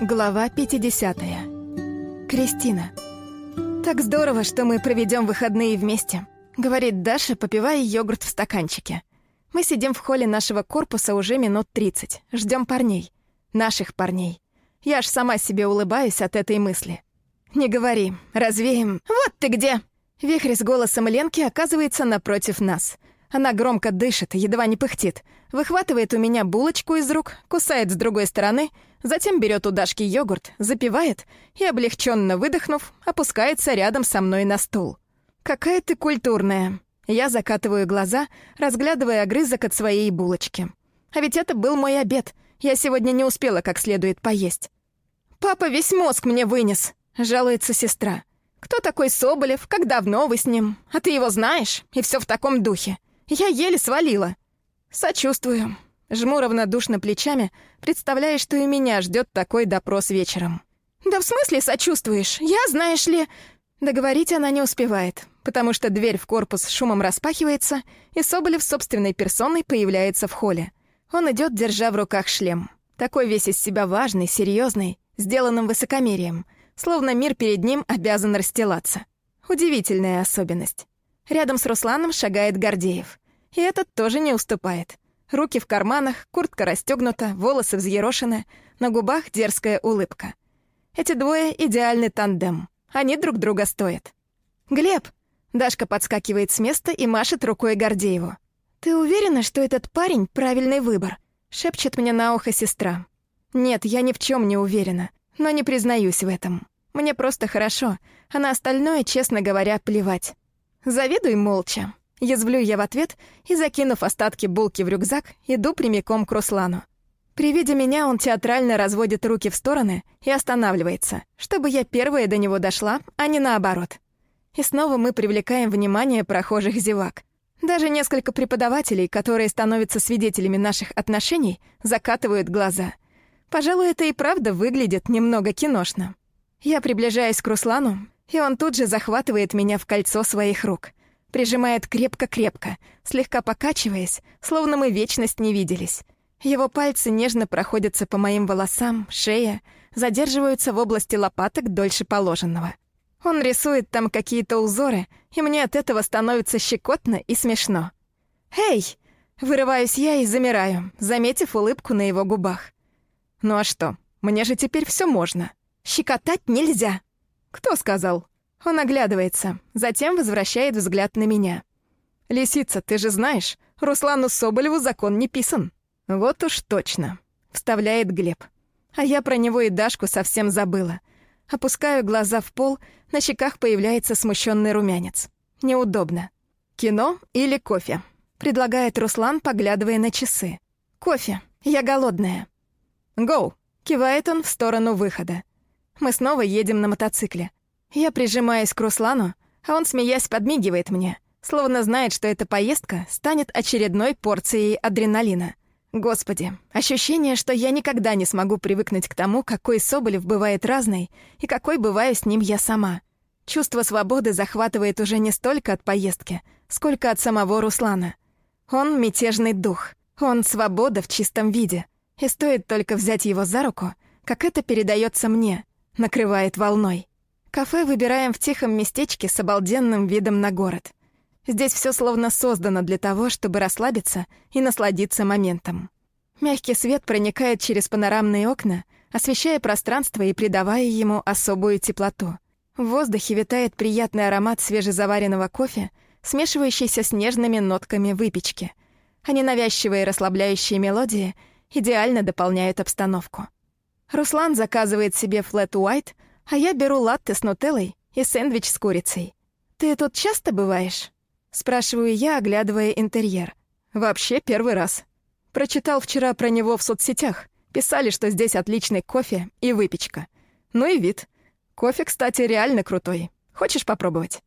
Глава 50. Кристина. «Так здорово, что мы проведем выходные вместе», — говорит Даша, попивая йогурт в стаканчике. Мы сидим в холле нашего корпуса уже минут 30, ждем парней. Наших парней. Я аж сама себе улыбаюсь от этой мысли. «Не говори, развеем. Вот ты где!» Вихрь с голосом Ленки оказывается напротив нас — она громко дышит, едва не пыхтит, выхватывает у меня булочку из рук, кусает с другой стороны, затем берет у Дашки йогурт, запивает и, облегченно выдохнув, опускается рядом со мной на стул. «Какая ты культурная!» Я закатываю глаза, разглядывая огрызок от своей булочки. А ведь это был мой обед. Я сегодня не успела как следует поесть. «Папа весь мозг мне вынес», — жалуется сестра. «Кто такой Соболев? Как давно вы с ним? А ты его знаешь? И все в таком духе. Я еле свалила. Сочувствую. Жму равнодушно плечами, представляя, что и меня ждет такой допрос вечером. «Да в смысле сочувствуешь? Я, знаешь ли...» Договорить она не успевает, потому что дверь в корпус шумом распахивается, и Соболев собственной персоной появляется в холле. Он идет, держа в руках шлем. Такой весь из себя важный, серьезный, сделанным высокомерием, словно мир перед ним обязан расстилаться. Удивительная особенность. Рядом с Русланом шагает Гордеев. И этот тоже не уступает. Руки в карманах, куртка расстегнута, волосы взъерошены, на губах дерзкая улыбка. Эти двое — идеальный тандем. Они друг друга стоят. «Глеб!» Дашка подскакивает с места и машет рукой Гордееву. «Ты уверена, что этот парень — правильный выбор?» Шепчет мне на ухо сестра. «Нет, я ни в чем не уверена, но не признаюсь в этом. Мне просто хорошо, а на остальное, честно говоря, плевать. Завидуй молча. Язвлю я в ответ и, закинув остатки булки в рюкзак, иду прямиком к Руслану. При виде меня он театрально разводит руки в стороны и останавливается, чтобы я первая до него дошла, а не наоборот. И снова мы привлекаем внимание прохожих зевак. Даже несколько преподавателей, которые становятся свидетелями наших отношений, закатывают глаза. Пожалуй, это и правда выглядит немного киношно. Я приближаюсь к Руслану, и он тут же захватывает меня в кольцо своих рук — Прижимает крепко-крепко, слегка покачиваясь, словно мы вечность не виделись. Его пальцы нежно проходятся по моим волосам, шее, задерживаются в области лопаток дольше положенного. Он рисует там какие-то узоры, и мне от этого становится щекотно и смешно. «Эй!» — вырываюсь я и замираю, заметив улыбку на его губах. «Ну а что, мне же теперь все можно. Щекотать нельзя!» «Кто сказал?» Он оглядывается, затем возвращает взгляд на меня. «Лисица, ты же знаешь, Руслану Соболеву закон не писан». «Вот уж точно», — вставляет Глеб. А я про него и Дашку совсем забыла. Опускаю глаза в пол, на щеках появляется смущенный румянец. Неудобно. «Кино или кофе?» — предлагает Руслан, поглядывая на часы. «Кофе. Я голодная». «Гоу!» — кивает он в сторону выхода. Мы снова едем на мотоцикле. Я прижимаюсь к Руслану, а он, смеясь, подмигивает мне, словно знает, что эта поездка станет очередной порцией адреналина. Господи, ощущение, что я никогда не смогу привыкнуть к тому, какой Соболев бывает разный и какой бываю с ним я сама. Чувство свободы захватывает уже не столько от поездки, сколько от самого Руслана. Он — мятежный дух, он — свобода в чистом виде. И стоит только взять его за руку, как это передается мне, накрывает волной. Кафе выбираем в тихом местечке с обалденным видом на город. Здесь все словно создано для того, чтобы расслабиться и насладиться моментом. Мягкий свет проникает через панорамные окна, освещая пространство и придавая ему особую теплоту. В воздухе витает приятный аромат свежезаваренного кофе, смешивающийся с нежными нотками выпечки, а ненавязчивые расслабляющие мелодии идеально дополняют обстановку. Руслан заказывает себе флэт уайт — а я беру латте с нутеллой и сэндвич с курицей. «Ты тут часто бываешь?» — спрашиваю я, оглядывая интерьер. «Вообще первый раз. Прочитал вчера про него в соцсетях. Писали, что здесь отличный кофе и выпечка. Ну и вид. Кофе, кстати, реально крутой. Хочешь попробовать?»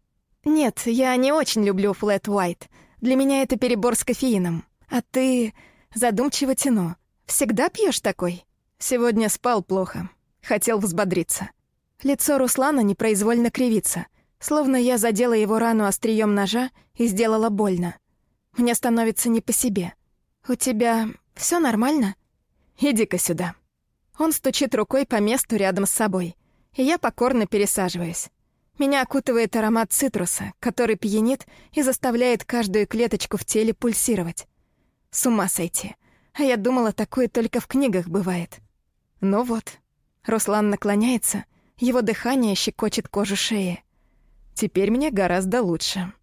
«Нет, я не очень люблю флэт white. Для меня это перебор с кофеином. А ты задумчиво тяну. Всегда пьешь такой?» «Сегодня спал плохо. Хотел взбодриться». Лицо Руслана непроизвольно кривится, словно я задела его рану острием ножа и сделала больно. Мне становится не по себе. «У тебя все нормально?» «Иди-ка сюда». Он стучит рукой по месту рядом с собой, и я покорно пересаживаюсь. Меня окутывает аромат цитруса, который пьянит и заставляет каждую клеточку в теле пульсировать. С ума сойти. А я думала, такое только в книгах бывает. Ну вот. Руслан наклоняется, его дыхание щекочет кожу шеи. Теперь мне гораздо лучше.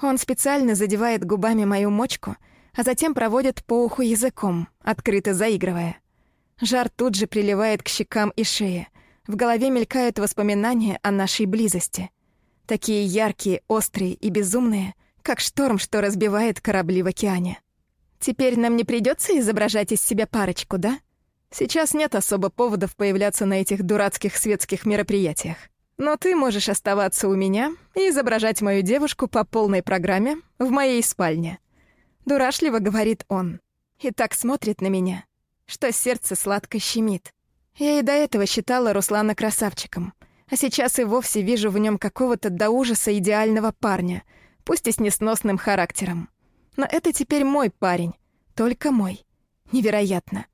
Он специально задевает губами мою мочку, а затем проводит по уху языком, открыто заигрывая. Жар тут же приливает к щекам и шее. В голове мелькают воспоминания о нашей близости. Такие яркие, острые и безумные, как шторм, что разбивает корабли в океане. Теперь нам не придется изображать из себя парочку, да? Сейчас нет особо поводов появляться на этих дурацких светских мероприятиях. Но ты можешь оставаться у меня и изображать мою девушку по полной программе в моей спальне. Дурашливо говорит он. И так смотрит на меня, что сердце сладко щемит. Я и до этого считала Руслана красавчиком, а сейчас и вовсе вижу в нем какого-то до ужаса идеального парня, пусть и с несносным характером. Но это теперь мой парень, только мой. Невероятно.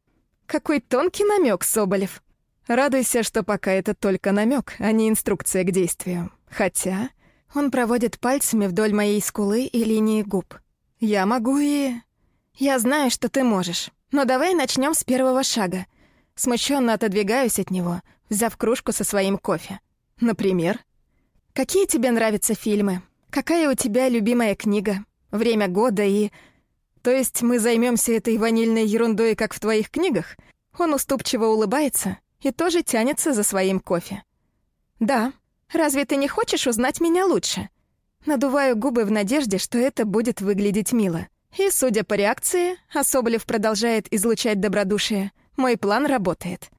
Какой тонкий намек, Соболев. Радуйся, что пока это только намек, а не инструкция к действию. Хотя он проводит пальцами вдоль моей скулы и линии губ. Я могу и... Я знаю, что ты можешь. Но давай начнем с первого шага. Смущенно отодвигаюсь от него, взяв кружку со своим кофе. Например? Какие тебе нравятся фильмы? Какая у тебя любимая книга? Время года и... То есть мы займемся этой ванильной ерундой, как в твоих книгах? Он уступчиво улыбается и тоже тянется за своим кофе. «Да. Разве ты не хочешь узнать меня лучше?» Надуваю губы в надежде, что это будет выглядеть мило. И, судя по реакции, а Соболев продолжает излучать добродушие, мой план работает.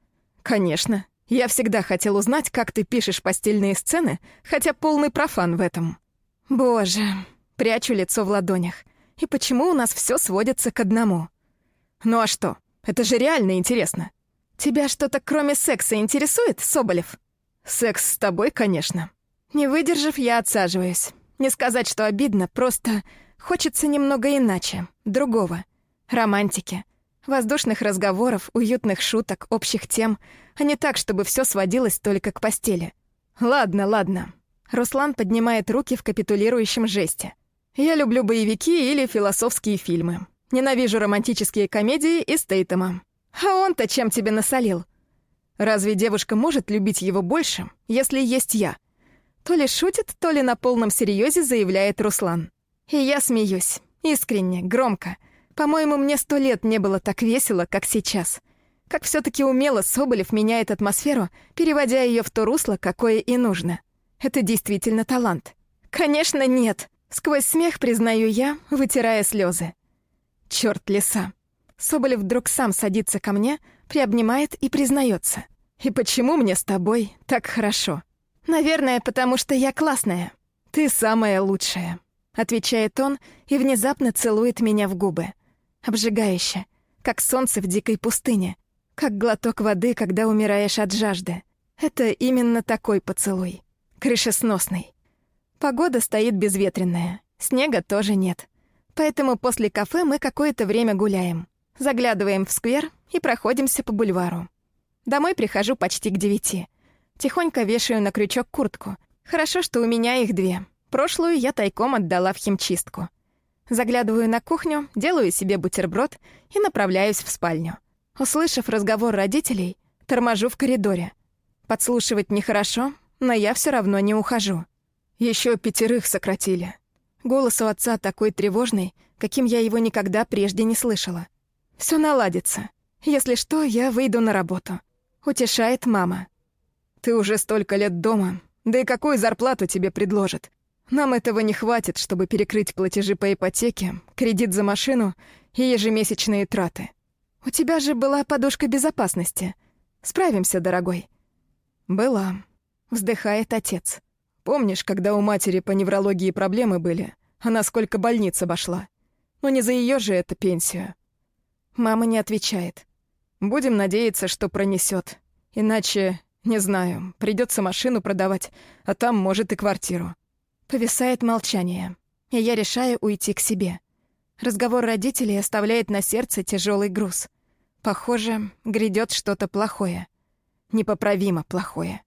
«Конечно. Я всегда хотел узнать, как ты пишешь постельные сцены, хотя полный профан в этом». «Боже...» Прячу лицо в ладонях. И почему у нас все сводится к одному? Ну а что? Это же реально интересно. Тебя что-то кроме секса интересует, Соболев? Секс с тобой, конечно. Не выдержав, я отсаживаюсь. Не сказать, что обидно, просто хочется немного иначе, другого. Романтики. Воздушных разговоров, уютных шуток, общих тем, а не так, чтобы все сводилось только к постели. Ладно, ладно. Руслан поднимает руки в капитулирующем жесте. Я люблю боевики или философские фильмы. Ненавижу романтические комедии и Стейтема. А он-то чем тебе насолил? Разве девушка может любить его больше, если есть я? То ли шутит, то ли на полном серьезе заявляет Руслан. И я смеюсь. Искренне, громко. По-моему, мне сто лет не было так весело, как сейчас. Как все таки умело Соболев меняет атмосферу, переводя ее в то русло, какое и нужно. Это действительно талант. Конечно, нет. Сквозь смех признаю я, вытирая слезы. Черт леса. Соболев вдруг сам садится ко мне, приобнимает и признается. И почему мне с тобой так хорошо? Наверное, потому что я классная. Ты самая лучшая, отвечает он и внезапно целует меня в губы. Обжигающе, как солнце в дикой пустыне, как глоток воды, когда умираешь от жажды. Это именно такой поцелуй. Крышесносный. Погода стоит безветренная, снега тоже нет. Поэтому после кафе мы какое-то время гуляем. Заглядываем в сквер и проходимся по бульвару. Домой прихожу почти к девяти. Тихонько вешаю на крючок куртку. Хорошо, что у меня их две. Прошлую я тайком отдала в химчистку. Заглядываю на кухню, делаю себе бутерброд и направляюсь в спальню. Услышав разговор родителей, торможу в коридоре. Подслушивать нехорошо, но я все равно не ухожу. Еще пятерых сократили. Голос у отца такой тревожный, каким я его никогда прежде не слышала. Все наладится. Если что, я выйду на работу. Утешает мама. Ты уже столько лет дома. Да и какую зарплату тебе предложат? Нам этого не хватит, чтобы перекрыть платежи по ипотеке, кредит за машину и ежемесячные траты. У тебя же была подушка безопасности. Справимся, дорогой. Была. Вздыхает отец. Помнишь, когда у матери по неврологии проблемы были? Она сколько больниц обошла. Но не за ее же это пенсию. Мама не отвечает. Будем надеяться, что пронесет. Иначе, не знаю, придется машину продавать, а там, может, и квартиру. Повисает молчание, и я решаю уйти к себе. Разговор родителей оставляет на сердце тяжелый груз. Похоже, грядет что-то плохое. Непоправимо плохое.